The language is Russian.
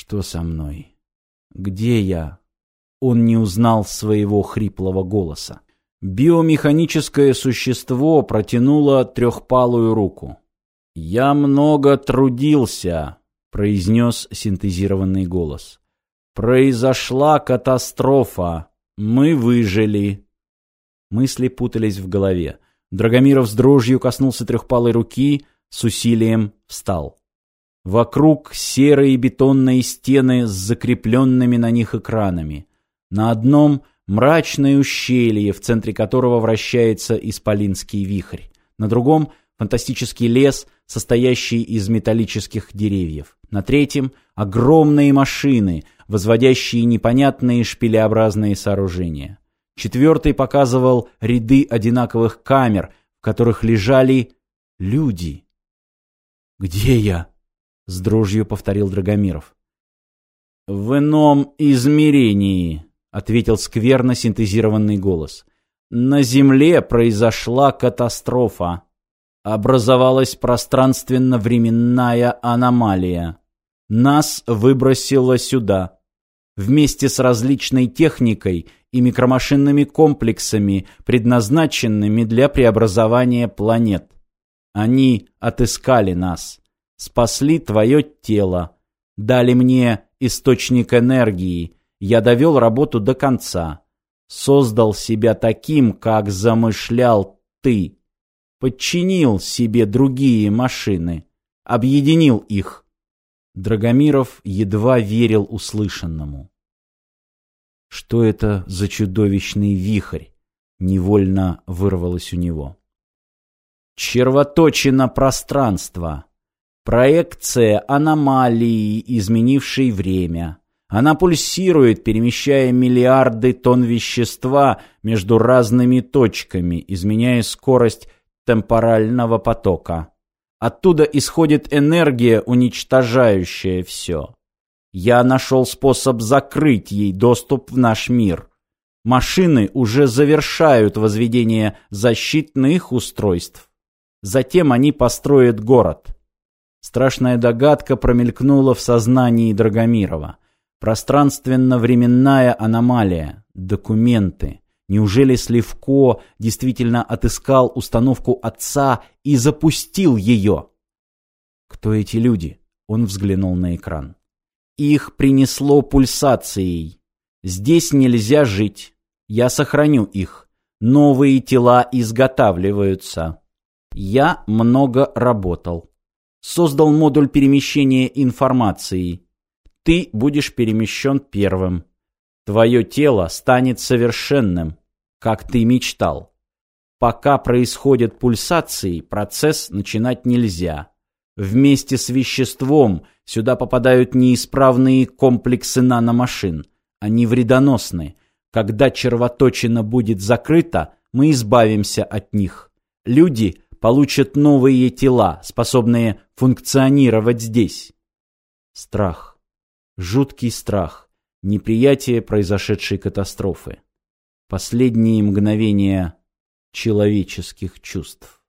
Что со мной? Где я? Он не узнал своего хриплого голоса. Биомеханическое существо протянуло трехпалую руку. «Я много трудился», — произнес синтезированный голос. «Произошла катастрофа. Мы выжили». Мысли путались в голове. Драгомиров с дрожью коснулся трехпалой руки, с усилием встал. Вокруг серые бетонные стены с закрепленными на них экранами. На одном мрачное ущелье, в центре которого вращается исполинский вихрь. На другом фантастический лес, состоящий из металлических деревьев. На третьем огромные машины, возводящие непонятные шпилеобразные сооружения. Четвертый показывал ряды одинаковых камер, в которых лежали люди. «Где я?» — с дрожью повторил Драгомиров. «В ином измерении», — ответил скверно синтезированный голос. «На Земле произошла катастрофа. Образовалась пространственно-временная аномалия. Нас выбросило сюда. Вместе с различной техникой и микромашинными комплексами, предназначенными для преобразования планет. Они отыскали нас, спасли твое тело, дали мне источник энергии, я довел работу до конца, создал себя таким, как замышлял ты, подчинил себе другие машины, объединил их. Драгомиров едва верил услышанному. Что это за чудовищный вихрь? Невольно вырвалось у него. Червоточина пространства. Проекция аномалии, изменившей время. Она пульсирует, перемещая миллиарды тонн вещества между разными точками, изменяя скорость темпорального потока. Оттуда исходит энергия, уничтожающая все. Я нашел способ закрыть ей доступ в наш мир. Машины уже завершают возведение защитных устройств. Затем они построят город. Страшная догадка промелькнула в сознании Драгомирова. Пространственно-временная аномалия. Документы. Неужели Сливко действительно отыскал установку отца и запустил ее? Кто эти люди? Он взглянул на экран. Их принесло пульсацией. Здесь нельзя жить. Я сохраню их. Новые тела изготавливаются. Я много работал. Создал модуль перемещения информации. Ты будешь перемещен первым. Твое тело станет совершенным, как ты мечтал. Пока происходят пульсации, процесс начинать нельзя. Вместе с веществом сюда попадают неисправные комплексы наномашин. Они вредоносны. Когда червоточина будет закрыта, мы избавимся от них. Люди получат новые тела, способные функционировать здесь. Страх. Жуткий страх. Неприятие произошедшей катастрофы. Последние мгновения человеческих чувств.